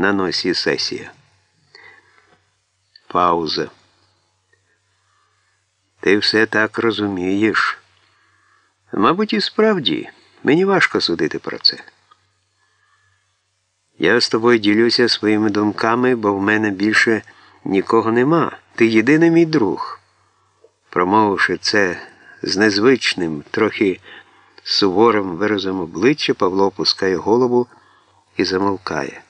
на носі сесія. Пауза. Ти все так розумієш. Мабуть, і справді, мені важко судити про це. Я з тобою ділюся своїми думками, бо в мене більше нікого нема. Ти єдиний мій друг. Промовивши це з незвичним, трохи суворим виразом обличчя, Павло опускає голову і замовкає.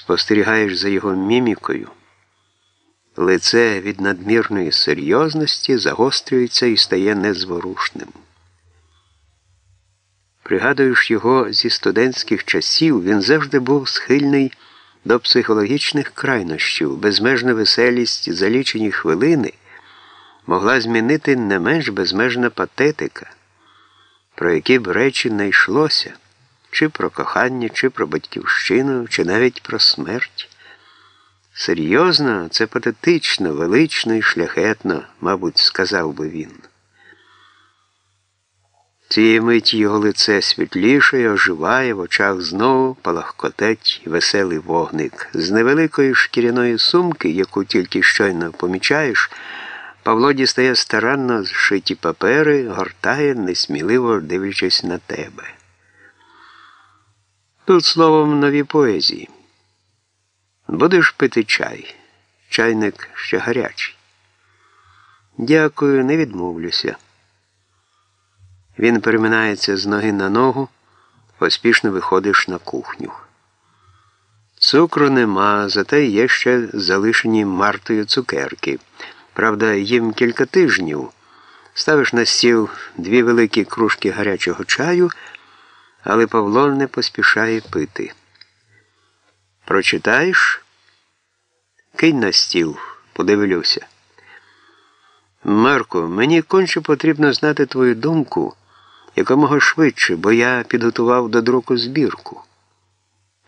Спостерігаєш за його мімікою. Лице від надмірної серйозності загострюється і стає незворушним. Пригадуєш його зі студентських часів, він завжди був схильний до психологічних крайнощів, безмежна веселість за лічені хвилини могла змінити не менш безмежна патетика, про які б речі не йшлося, чи про кохання, чи про батьківщину, чи навіть про смерть. Серйозно, це патетично, велично і шляхетно, мабуть, сказав би він. Цієї миті його лице світліше, оживає, в очах знову палахкотеть веселий вогник. З невеликої шкіряної сумки, яку тільки щойно помічаєш, Павло дістає старанно зшиті папери, гортає, несміливо дивлячись на тебе. Тут словом нові поезії. Будеш пити чай. Чайник ще гарячий. Дякую, не відмовлюся. Він переминається з ноги на ногу, поспішно виходиш на кухню. Цукру нема, зате є ще залишені мартою цукерки. Правда, їм кілька тижнів. Ставиш на стіл дві великі кружки гарячого чаю, але Павло не поспішає пити. Прочитаєш? Кинь на стіл, подивлюся. Марко, мені конче потрібно знати твою думку якомога швидше, бо я підготував до друку збірку.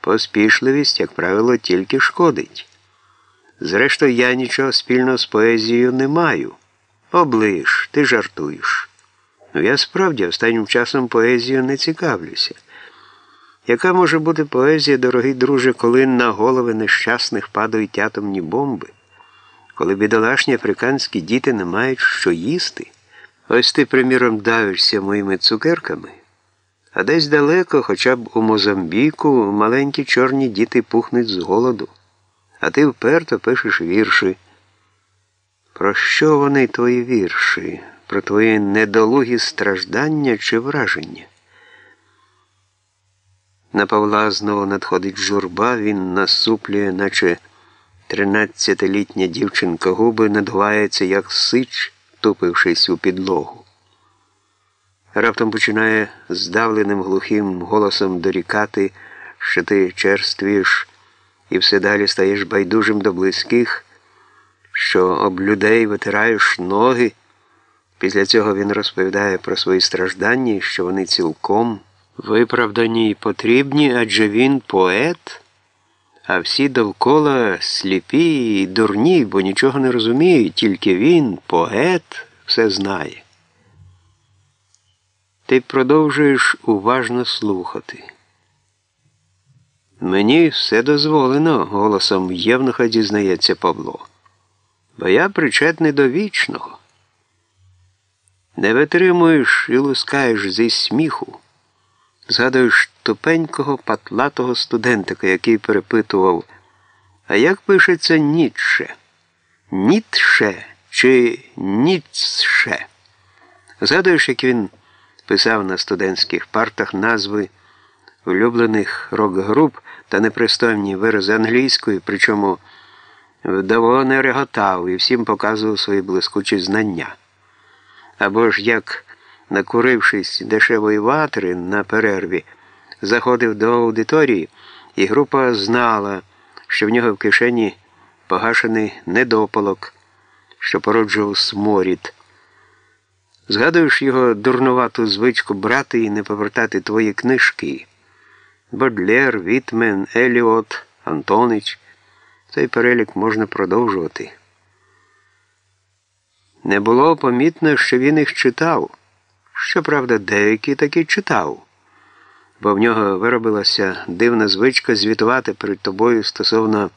Поспішливість, як правило, тільки шкодить. Зрештою, я нічого спільного з поезією не маю. Оближ, ти жартуєш. Ну, я справді останнім часом поезією не цікавлюся. Яка може бути поезія, дорогий друже, коли на голови нещасних падають атомні бомби, коли бідолашні африканські діти не мають що їсти? Ось ти, приміром, давишся моїми цукерками, а десь далеко, хоча б у Мозамбіку, маленькі чорні діти пухнуть з голоду, а ти вперто пишеш вірші. Про що вони твої вірші? Про твої недолугі страждання чи враження? На Павла знову надходить журба, він насуплює, наче тринадцятилітня дівчинка губи надувається, як сич втупившись у підлогу. Раптом починає здавленим глухим голосом дорікати, що ти черствієш і все далі стаєш байдужим до близьких, що об людей витираєш ноги. Після цього він розповідає про свої страждання, що вони цілком виправдані і потрібні, адже він поет а всі довкола сліпі і дурні, бо нічого не розуміють, тільки він, поет, все знає. Ти продовжуєш уважно слухати. Мені все дозволено, голосом євнуха дізнається Павло, бо я причетний до вічного. Не витримуєш і лускаєш зі сміху. Згадуєш тупенького патлатого студентика, який перепитував, а як пишеться Ніцше? Ніцше чи Ніцше? Згадуєш, як він писав на студентських партах назви улюблених рок-груп та непристойні вирази англійської, причому вдово не реготав і всім показував свої блискучі знання. Або ж як накурившись дешевої ватри на перерві, заходив до аудиторії, і група знала, що в нього в кишені погашений недопалок, що породжував сморід. Згадуєш його дурнувату звичку брати і не повертати твої книжки. Бодлер, Вітмен, Еліот, Антонич. Цей перелік можна продовжувати. Не було помітно, що він їх читав. Щоправда, деякі таки читав. бо в нього виробилася дивна звичка звітувати перед тобою стосовно